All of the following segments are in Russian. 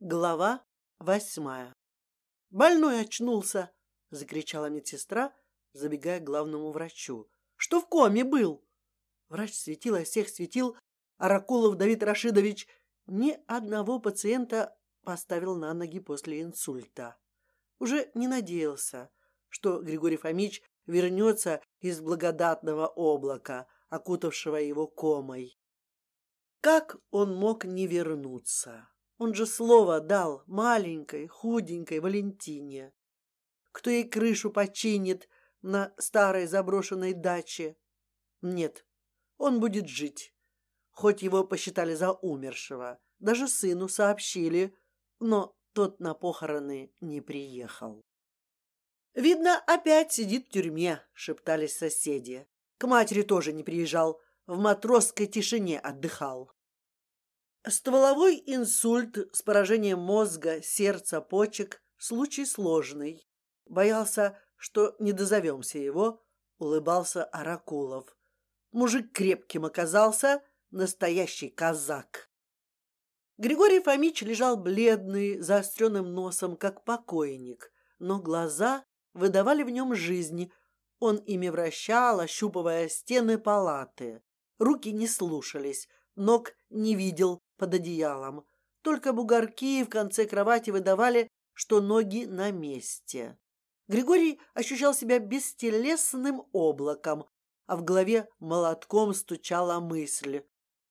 Глава восьмая. Больной очнулся, закричала медсестра, забегая к главному врачу. Что в коме был? Врач светил, всех светил. Аракулов Давид Рашидович ни одного пациента поставил на ноги после инсульта. Уже не надеялся, что Григорий Фомич вернется из благодатного облака, окутавшего его комой. Как он мог не вернуться? Он же слово дал маленькой, худенькой Валентине, кто ей крышу починит на старой заброшенной даче. Нет, он будет жить, хоть его посчитали за умершего. Даже сыну сообщили, но тот на похороны не приехал. Видно, опять сидит в тюрьме, шептались соседи. К матери тоже не приезжал, в матросской тишине отдыхал. Стволовой инсульт с поражением мозга, сердца, почек – случай сложный. Боялся, что не дозовемся его, улыбался Аракулов. Мужик крепким оказался, настоящий казак. Григорий Фомич лежал бледный, заостренным носом, как покойник, но глаза выдавали в нем жизнь. Он ими вращал, ощупывая стены палаты. Руки не слушались, ног не видел, под одеялом. Только бугорки в конце кровати выдавали, что ноги на месте. Григорий ощущал себя бестелесным облаком, а в голове молотком стучала мысль: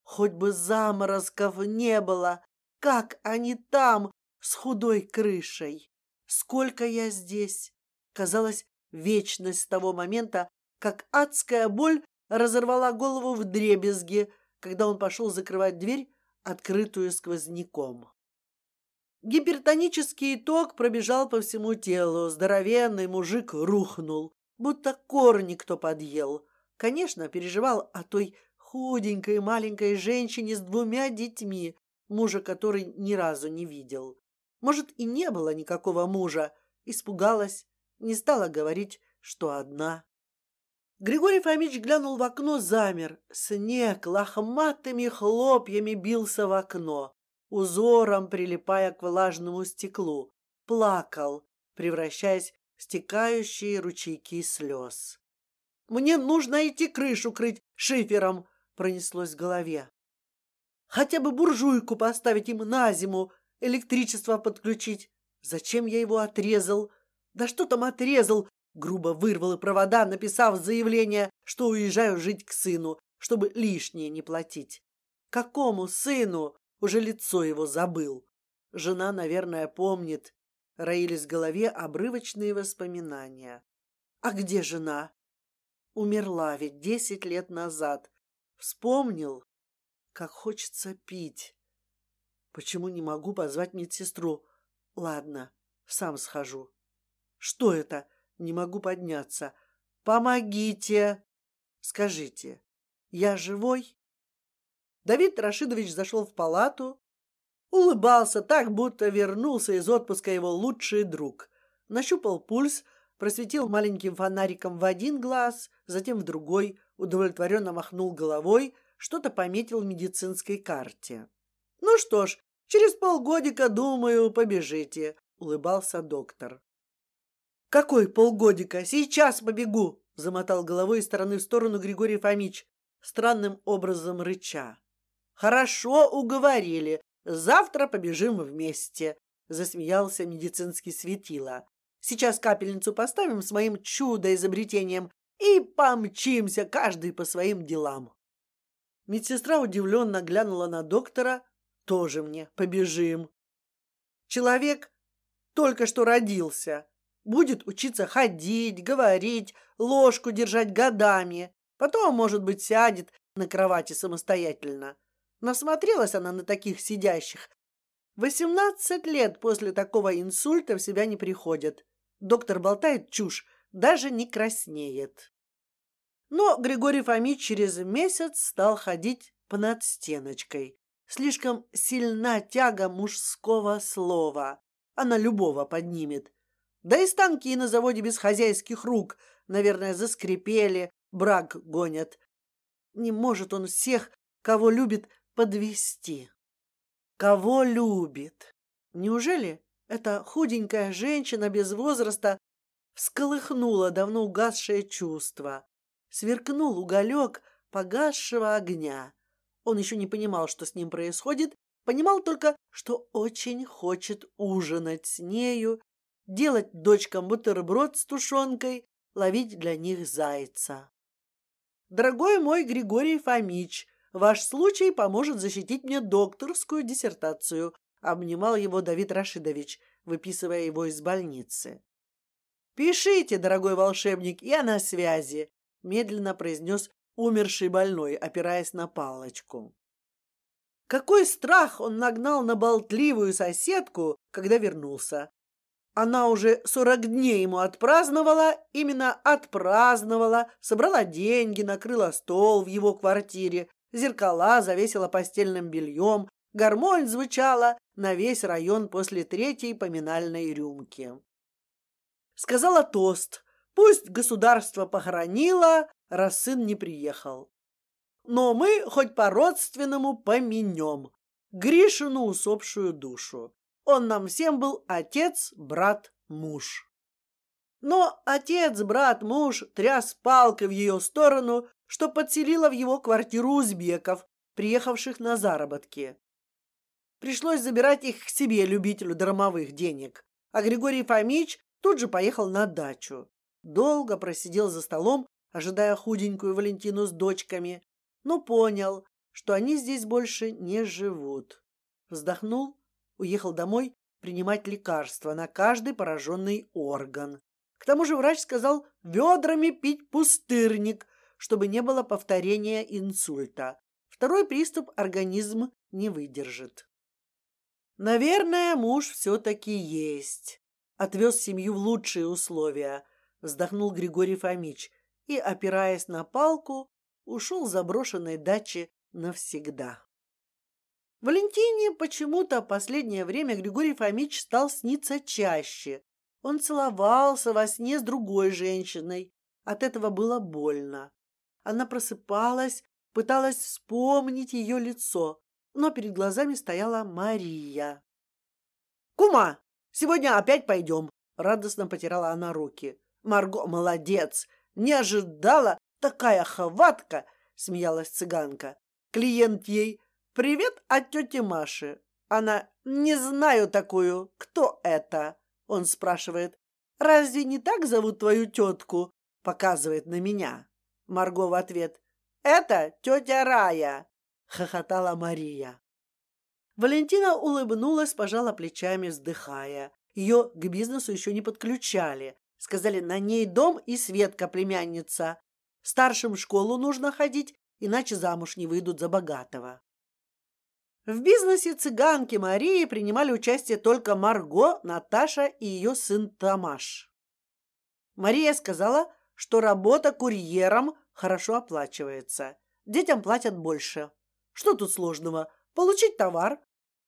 хоть бы заморозков не было, как они там с худой крышей. Сколько я здесь? Казалось, вечность с того момента, как адская боль разорвала голову в дребезги, когда он пошел закрывать дверь открытую сквозняком. Гипертонический ток пробежал по всему телу, здоровенный мужик рухнул, будто корни кто подъел. Конечно, переживал о той худенькой маленькой женщине с двумя детьми, мужа которой ни разу не видел. Может, и не было никакого мужа. Испугалась, не стала говорить, что одна. Григорий Фомич глянул в окно, замер. Снег лохматыми хлопьями бился в окно, узором прилипая к влажному стеклу. Плакал, превращаясь в стекающие ручейки слез. Мне нужно идти крышу крыть шифером, пронеслось в голове. Хотя бы буржуйку поставить им на зиму, электричество подключить. Зачем я его отрезал? Да что там отрезал? Грубо вырвал и провода, написав заявление, что уезжаю жить к сыну, чтобы лишнее не платить. Какому сыну? Уже лицо его забыл. Жена, наверное, помнит. Роились в голове обрывочные воспоминания. А где жена? Умерла ведь десять лет назад. Вспомнил, как хочется пить. Почему не могу позвать медсестру? Ладно, сам схожу. Что это? Не могу подняться. Помогите! Скажите, я живой? Давид Рашидович зашел в палату, улыбался так, будто вернулся из отпуска его лучший друг. Нащупал пульс, просветил маленьким фонариком в один глаз, затем в другой, удовлетворенно махнул головой, что-то пометил в медицинской карте. Ну что ж, через полгодика, думаю, побежите, улыбался доктор. Какой полгодика? Сейчас побегу! Замотал головой из стороны в сторону Григорий Фомич, странным образом рыча. Хорошо уговорили. Завтра побежим вместе. Засмеялся медицинский светило. Сейчас капельницу поставим с моим чудо-изобретением и помчимся каждый по своим делам. Медсестра удивленно глянула на доктора. Тоже мне побежим. Человек только что родился, Будет учиться ходить, говорить, ложку держать годами. Потом, может быть, сядет на кровати самостоятельно. Насмотрелась она на таких сидящих. Восемнадцать лет после такого инсульта в себя не приходят. Доктор болтает чушь, даже не краснеет. Но Григорий Фомич через месяц стал ходить по надстеночкой. Слишком сильна тяга мужского слова. Она любого поднимет. Да и станки на заводе без хозяйских рук, наверное, заскрипели, брак гонят. Не может он всех, кого любит, подвести. Кого любит? Неужели эта худенькая женщина без возраста всколыхнула давно угасшее чувство? Сверкнул уголек погасшего огня. Он еще не понимал, что с ним происходит, понимал только, что очень хочет ужинать с нею, делать дочкам бутерброд с тушенкой, ловить для них зайца. Дорогой мой Григорий Фомич, ваш случай поможет защитить мне докторскую диссертацию. Обнимал его Давид Рашидович, выписывая его из больницы. Пишите, дорогой волшебник, я на связи. Медленно произнес умерший больной, опираясь на палочку. Какой страх он нагнал на болтливую соседку, когда вернулся. Она уже сорок дней ему отпраздновала, именно отпраздновала, собрала деньги, накрыла стол в его квартире, зеркала завесила постельным бельем, гармонь звучала на весь район после третьей поминальной рюмки. Сказала тост, пусть государство похоронило, раз сын не приехал. Но мы хоть по-родственному поменем Гришину усопшую душу. Он нам всем был отец, брат, муж. Но отец, брат, муж тряс палкой в ее сторону, что подселила в его квартиру узбеков, приехавших на заработки. Пришлось забирать их к себе любителю драмовых денег, а Григорий Фомич тут же поехал на дачу. Долго просидел за столом, ожидая худенькую Валентину с дочками, но понял, что они здесь больше не живут. Вздохнул уехал домой принимать лекарства на каждый пораженный орган. К тому же врач сказал ведрами пить пустырник, чтобы не было повторения инсульта. Второй приступ организм не выдержит. Наверное, муж все-таки есть. Отвез семью в лучшие условия. Вздохнул Григорий Фомич и, опираясь на палку, ушел с заброшенной дачи навсегда. Валентине почему-то последнее время Григорий Фомич стал сниться чаще. Он целовался во сне с другой женщиной. От этого было больно. Она просыпалась, пыталась вспомнить ее лицо, но перед глазами стояла Мария. Кума, сегодня опять пойдем. Радостно потирала она руки. Марго молодец, не ожидала такая хватка. Смеялась цыганка. Клиент ей «Привет от тети Маши». Она «Не знаю такую. Кто это?» Он спрашивает. «Разве не так зовут твою тетку?» Показывает на меня. Марго в ответ. «Это тетя Рая!» Хохотала Мария. Валентина улыбнулась, пожала плечами, вздыхая. Ее к бизнесу еще не подключали. Сказали, на ней дом и Светка племянница. Старшим в школу нужно ходить, иначе замуж не выйдут за богатого. В бизнесе цыганки Марии принимали участие только Марго, Наташа и ее сын Тамаш. Мария сказала, что работа курьером хорошо оплачивается. Детям платят больше. Что тут сложного? Получить товар,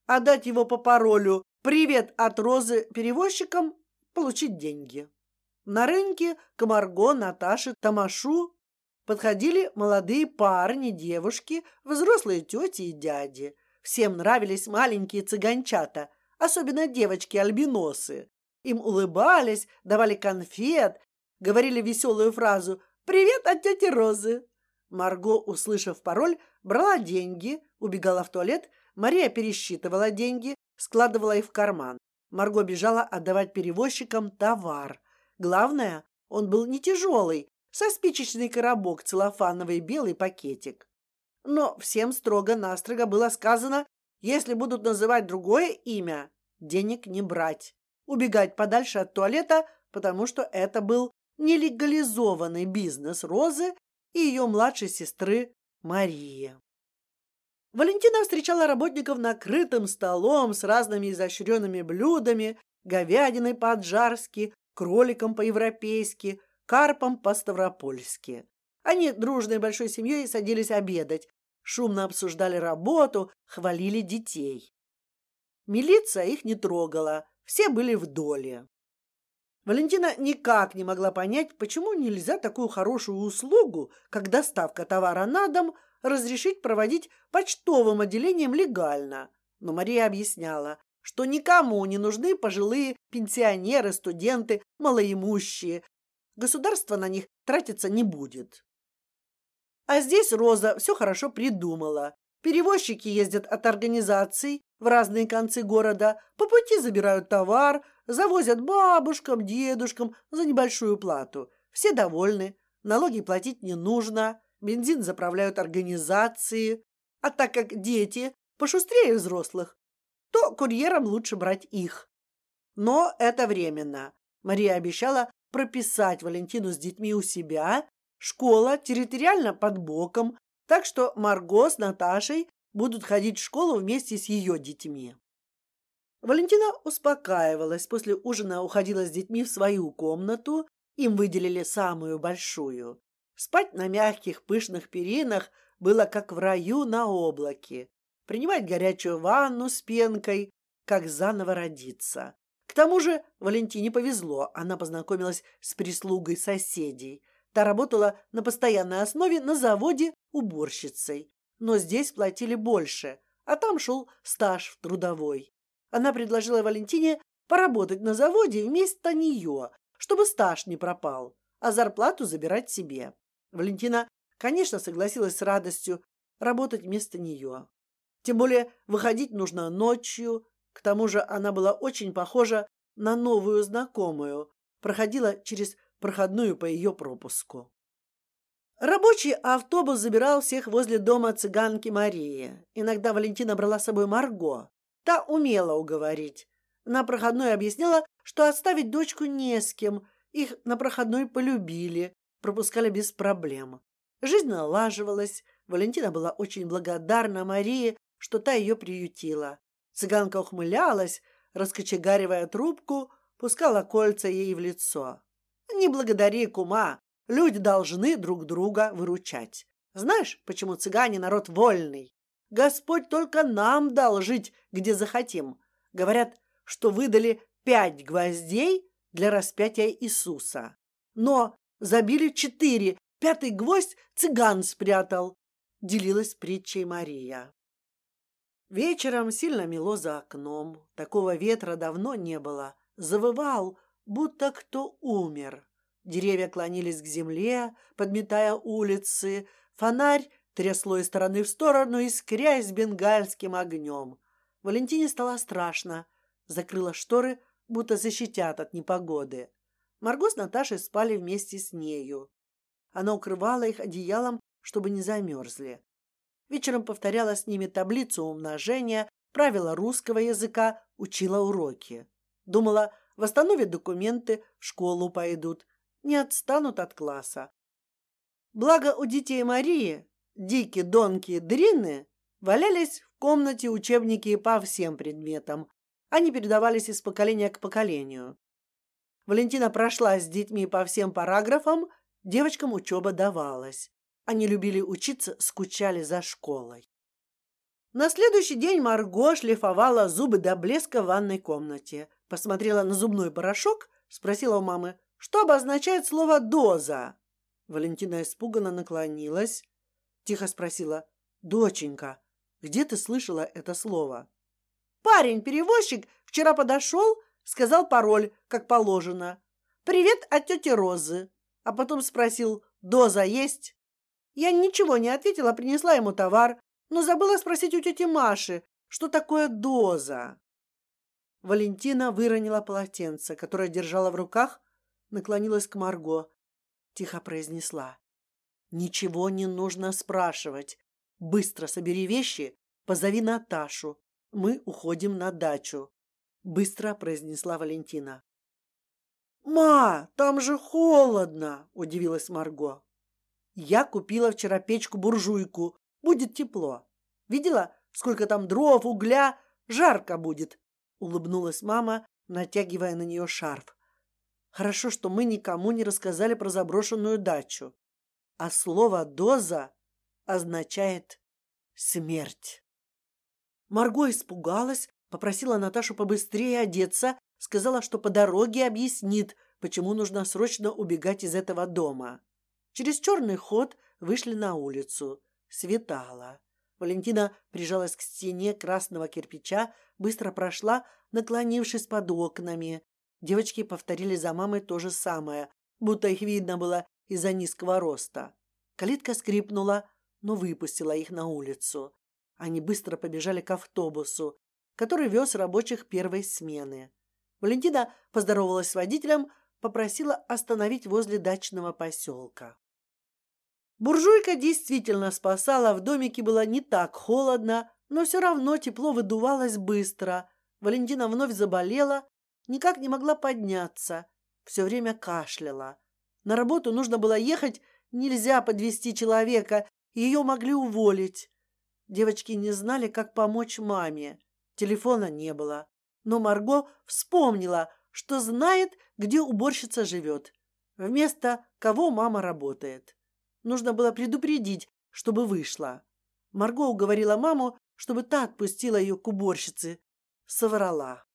отдать его по паролю «Привет от Розы» перевозчикам, получить деньги. На рынке к Марго, Наташе, Тамашу подходили молодые парни, девушки, взрослые тети и дяди. Всем нравились маленькие цыганчата, особенно девочки-альбиносы. Им улыбались, давали конфет, говорили веселую фразу «Привет от тети Розы». Марго, услышав пароль, брала деньги, убегала в туалет. Мария пересчитывала деньги, складывала их в карман. Марго бежала отдавать перевозчикам товар. Главное, он был не тяжелый, со спичечный коробок, целлофановый белый пакетик. Но всем строго-настрого было сказано, если будут называть другое имя, денег не брать, убегать подальше от туалета, потому что это был нелегализованный бизнес Розы и ее младшей сестры Марии. Валентина встречала работников накрытым столом с разными изощренными блюдами, говядиной по-аджарски, кроликом по-европейски, карпом по-ставропольски. Они дружной большой семьей садились обедать, шумно обсуждали работу, хвалили детей. Милиция их не трогала, все были в доле. Валентина никак не могла понять, почему нельзя такую хорошую услугу, как доставка товара на дом, разрешить проводить почтовым отделением легально. Но Мария объясняла, что никому не нужны пожилые пенсионеры, студенты, малоимущие. Государство на них тратиться не будет. А здесь Роза все хорошо придумала. Перевозчики ездят от организаций в разные концы города, по пути забирают товар, завозят бабушкам, дедушкам за небольшую плату. Все довольны, налоги платить не нужно, бензин заправляют организации, а так как дети пошустрее взрослых, то курьерам лучше брать их. Но это временно. Мария обещала прописать Валентину с детьми у себя. Школа территориально под боком, так что Марго с Наташей будут ходить в школу вместе с ее детьми. Валентина успокаивалась. После ужина уходила с детьми в свою комнату. Им выделили самую большую. Спать на мягких пышных перинах было как в раю на облаке. Принимать горячую ванну с пенкой, как заново родиться. К тому же Валентине повезло. Она познакомилась с прислугой соседей. Та работала на постоянной основе на заводе уборщицей, но здесь платили больше, а там шел стаж в трудовой. Она предложила Валентине поработать на заводе вместо нее, чтобы стаж не пропал, а зарплату забирать себе. Валентина, конечно, согласилась с радостью работать вместо нее. Тем более выходить нужно ночью. К тому же она была очень похожа на новую знакомую, проходила через проходную по ее пропуску. Рабочий автобус забирал всех возле дома цыганки Марии. Иногда Валентина брала с собой Марго. Та умела уговорить. На проходной объясняла, что оставить дочку не с кем. Их на проходной полюбили, пропускали без проблем. Жизнь налаживалась. Валентина была очень благодарна Марии, что та ее приютила. Цыганка ухмылялась, раскочегаривая трубку, пускала кольца ей в лицо. Не благодари кума, Люди должны друг друга выручать. Знаешь, почему цыгане народ вольный? Господь только нам дал жить, где захотим. Говорят, что выдали пять гвоздей для распятия Иисуса, но забили четыре. Пятый гвоздь цыган спрятал. Делилась притчей Мария. Вечером сильно мело за окном. Такого ветра давно не было. Завывал, будто кто умер. Деревья клонились к земле, подметая улицы. Фонарь трясло из стороны в сторону, искрясь бенгальским огнем. Валентине стало страшно. Закрыла шторы, будто защитят от непогоды. Марго с Наташей спали вместе с нею. Она укрывала их одеялом, чтобы не замерзли. Вечером повторяла с ними таблицу умножения, правила русского языка, учила уроки. Думала, восстановят документы, в школу пойдут не отстанут от класса. Благо у детей Марии дики, донки, дрины валялись в комнате учебники по всем предметам. Они передавались из поколения к поколению. Валентина прошла с детьми по всем параграфам, девочкам учеба давалась. Они любили учиться, скучали за школой. На следующий день Марго шлифовала зубы до блеска в ванной комнате. Посмотрела на зубной порошок, спросила у мамы, что обозначает слово доза? Валентина испуганно наклонилась, тихо спросила: "Доченька, где ты слышала это слово?" Парень перевозчик вчера подошел, сказал пароль, как положено. Привет от тети Розы, а потом спросил: "Доза есть?" Я ничего не ответила, принесла ему товар, но забыла спросить у тети Маши, что такое доза. Валентина выронила полотенце, которое держала в руках, наклонилась к Марго, тихо произнесла: "Ничего не нужно спрашивать. Быстро собери вещи, позови Наташу. Мы уходим на дачу". Быстро произнесла Валентина. Ма, там же холодно, удивилась Марго. Я купила вчера печку-буржуйку. Будет тепло. Видела, сколько там дров, угля, жарко будет. Улыбнулась мама, натягивая на нее шарф. Хорошо, что мы никому не рассказали про заброшенную дачу. А слово «доза» означает смерть. Марго испугалась, попросила Наташу побыстрее одеться, сказала, что по дороге объяснит, почему нужно срочно убегать из этого дома. Через черный ход вышли на улицу. Светало. Валентина прижалась к стене красного кирпича, быстро прошла, наклонившись под окнами. Девочки повторили за мамой то же самое, будто их видно было из-за низкого роста. Калитка скрипнула, но выпустила их на улицу. Они быстро побежали к автобусу, который вез рабочих первой смены. Валентина поздоровалась с водителем, попросила остановить возле дачного поселка. Буржуйка действительно спасала, в домике было не так холодно, но все равно тепло выдувалось быстро. Валентина вновь заболела, никак не могла подняться, все время кашляла. На работу нужно было ехать, нельзя подвести человека, ее могли уволить. Девочки не знали, как помочь маме. Телефона не было, но Марго вспомнила, что знает, где уборщица живет, вместо кого мама работает. Нужно было предупредить, чтобы вышла. Марго уговорила маму, чтобы та отпустила ее к уборщице. Соврала.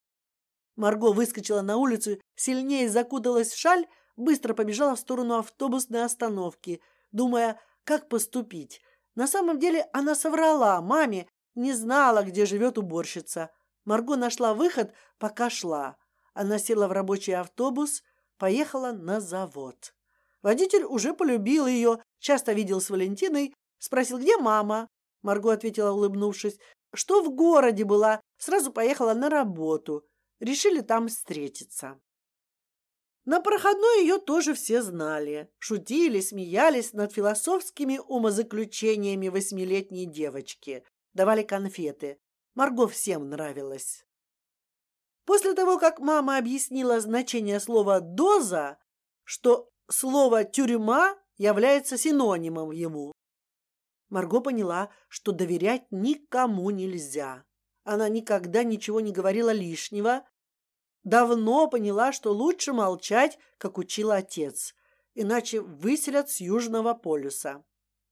Марго выскочила на улицу, сильнее закуталась в шаль, быстро побежала в сторону автобусной остановки, думая, как поступить. На самом деле она соврала маме, не знала, где живет уборщица. Марго нашла выход, пока шла. Она села в рабочий автобус, поехала на завод. Водитель уже полюбил ее, часто видел с Валентиной, спросил, где мама. Марго ответила, улыбнувшись, что в городе была, сразу поехала на работу. Решили там встретиться. На проходной ее тоже все знали, шутили, смеялись над философскими умозаключениями восьмилетней девочки, давали конфеты. Марго всем нравилась. После того, как мама объяснила значение слова доза, что слово тюрьма является синонимом ему. Марго поняла, что доверять никому нельзя. Она никогда ничего не говорила лишнего. Давно поняла, что лучше молчать, как учил отец, иначе выселят с Южного полюса.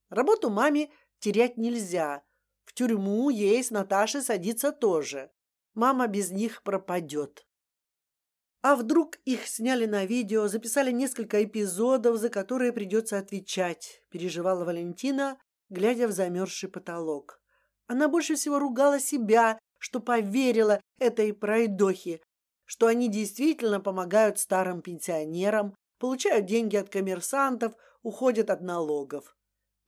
Работу маме терять нельзя. В тюрьму ей с Наташей садиться тоже. Мама без них пропадет. А вдруг их сняли на видео, записали несколько эпизодов, за которые придется отвечать? Переживала Валентина, глядя в замерзший потолок. Она больше всего ругала себя, что поверила этой пройдохе, что они действительно помогают старым пенсионерам, получают деньги от коммерсантов, уходят от налогов.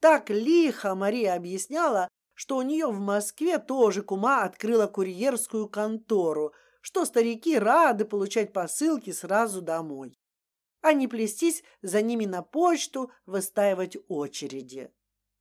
Так лихо Мария объясняла, что у нее в Москве тоже кума открыла курьерскую контору, что старики рады получать посылки сразу домой, а не плестись за ними на почту, выстаивать очереди.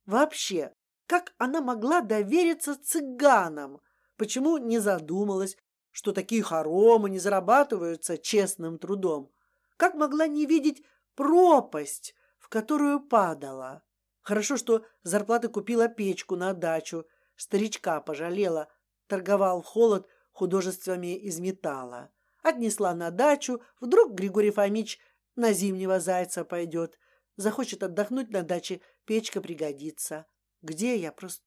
Вообще, как она могла довериться цыганам? Почему не задумалась, что такие хоромы не зарабатываются честным трудом? Как могла не видеть пропасть, в которую падала? Хорошо, что зарплаты купила печку на дачу, старичка пожалела, торговал в холод художествами из металла. Отнесла на дачу, вдруг Григорий Фомич на зимнего зайца пойдет. Захочет отдохнуть на даче, печка пригодится. Где я просто...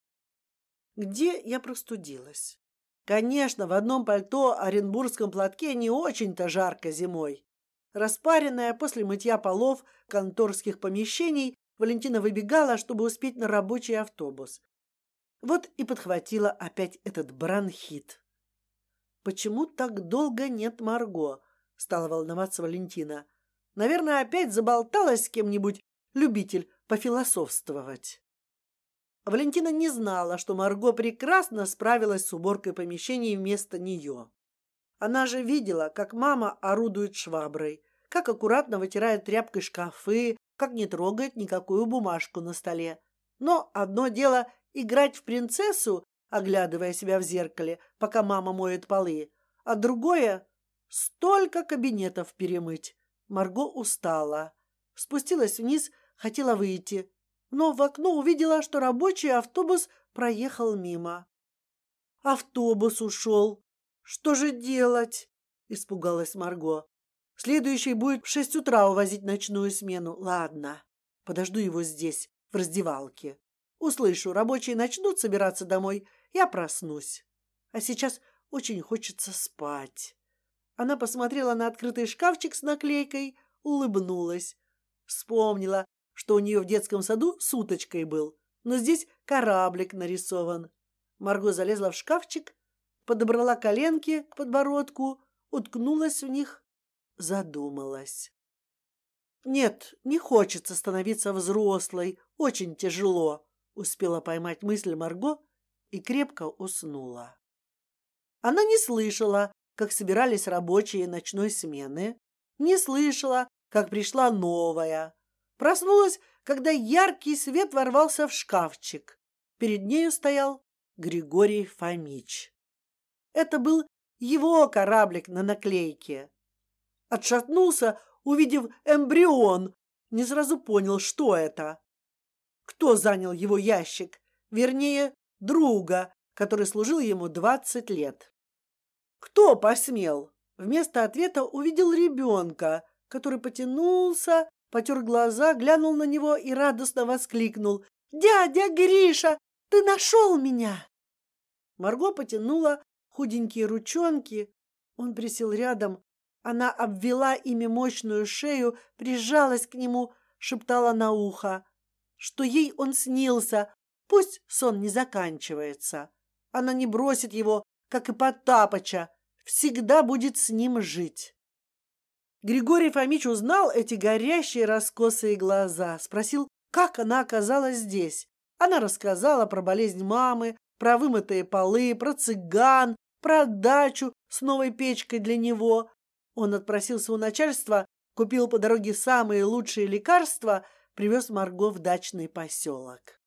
Где я простудилась? Конечно, в одном пальто, оренбургском платке не очень-то жарко зимой. Распаренная после мытья полов конторских помещений, Валентина выбегала, чтобы успеть на рабочий автобус. Вот и подхватила опять этот бронхит. Почему так долго нет Марго? Стала волноваться Валентина. Наверное, опять заболталась с кем-нибудь любитель пофилософствовать. Валентина не знала, что Марго прекрасно справилась с уборкой помещений вместо нее. Она же видела, как мама орудует шваброй, как аккуратно вытирает тряпкой шкафы, как не трогает никакую бумажку на столе. Но одно дело играть в принцессу, оглядывая себя в зеркале, пока мама моет полы, а другое — столько кабинетов перемыть. Марго устала, спустилась вниз, хотела выйти, но в окно увидела, что рабочий автобус проехал мимо. Автобус ушел. Что же делать? Испугалась Марго. Следующий будет в шесть утра увозить ночную смену. Ладно, подожду его здесь, в раздевалке. Услышу, рабочие начнут собираться домой, я проснусь. А сейчас очень хочется спать. Она посмотрела на открытый шкафчик с наклейкой, улыбнулась, вспомнила, что у нее в детском саду с уточкой был. но здесь кораблик нарисован. Марго залезла в шкафчик, подобрала коленки к подбородку, уткнулась в них, задумалась. Нет, не хочется становиться взрослой, очень тяжело. Успела поймать мысль Марго и крепко уснула. Она не слышала, как собирались рабочие ночной смены, не слышала, как пришла новая. Проснулась, когда яркий свет ворвался в шкафчик. Перед нею стоял Григорий Фомич. Это был его кораблик на наклейке. Отшатнулся, увидев эмбрион, не сразу понял, что это. Кто занял его ящик? Вернее, друга, который служил ему двадцать лет. Кто посмел? Вместо ответа увидел ребенка, который потянулся, потер глаза, глянул на него и радостно воскликнул: "Дядя Гриша, ты нашел меня!" Марго потянула худенькие ручонки. Он присел рядом. Она обвела ими мощную шею, прижалась к нему, шептала на ухо, что ей он снился. Пусть сон не заканчивается. Она не бросит его, как и Потапыча, всегда будет с ним жить. Григорий Фомич узнал эти горящие раскосые глаза, спросил, как она оказалась здесь. Она рассказала про болезнь мамы, про вымытые полы, про цыган, про дачу с новой печкой для него. Он отпросился у начальства, купил по дороге самые лучшие лекарства, привез Марго в дачный поселок.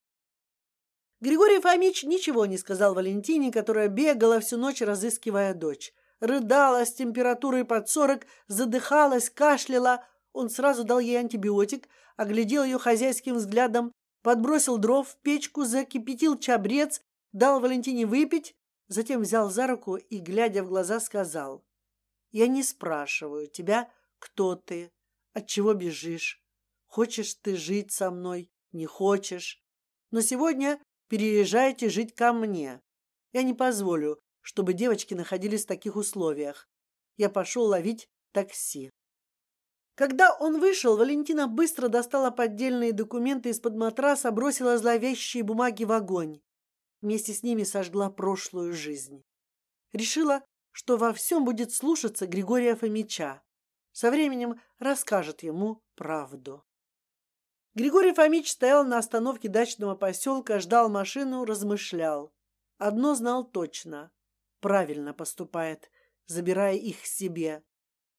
Григорий Фомич ничего не сказал Валентине, которая бегала всю ночь, разыскивая дочь рыдала с температурой под сорок, задыхалась, кашляла. Он сразу дал ей антибиотик, оглядел ее хозяйским взглядом, подбросил дров в печку, закипятил чабрец, дал Валентине выпить, затем взял за руку и, глядя в глаза, сказал: "Я не спрашиваю тебя, кто ты, от чего бежишь, хочешь ты жить со мной, не хочешь, но сегодня переезжайте жить ко мне. Я не позволю, чтобы девочки находились в таких условиях. Я пошел ловить такси. Когда он вышел, Валентина быстро достала поддельные документы из-под матраса, бросила зловещие бумаги в огонь. Вместе с ними сожгла прошлую жизнь. Решила, что во всем будет слушаться Григория Фомича. Со временем расскажет ему правду. Григорий Фомич стоял на остановке дачного поселка, ждал машину, размышлял. Одно знал точно: правильно поступает, забирая их себе.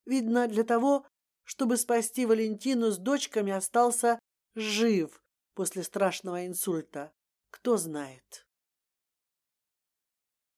Видно, для того, чтобы спасти Валентину с дочками, остался жив после страшного инсульта. Кто знает.